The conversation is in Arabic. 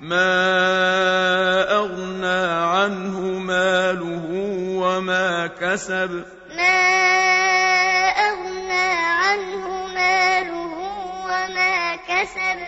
ما أغنى عنه ماله وما كسب ما أغنى عنه ماله وما كسب